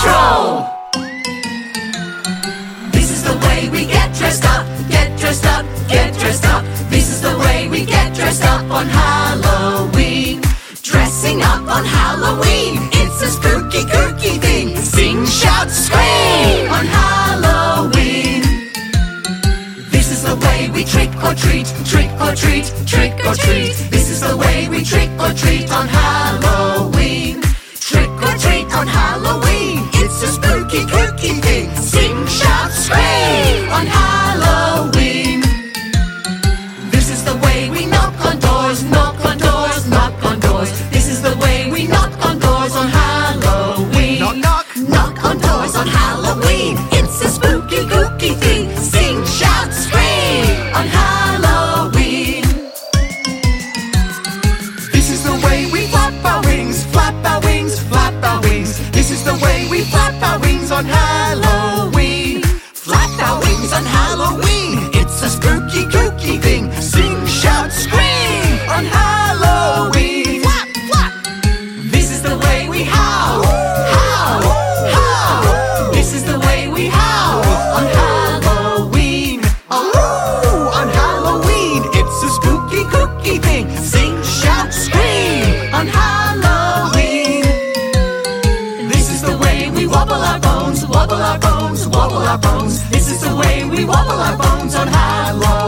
Patrol! This is the way we get dressed up, get dressed up, get dressed up. This is the way we get dressed up on Halloween. Dressing up on Halloween, it's a spooky, kooky thing. Sing, shout, scream on Halloween. This is the way we trick or treat, trick or treat, trick or treat. This is the way we trick or treat on Halloween. wobble our bones, wobble our bones. This is the way we wobble our bones on Halloween.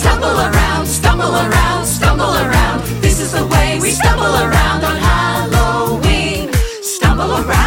stumble around, stumble around, stumble around. This is the way we stumble around on Halloween. Stumble around.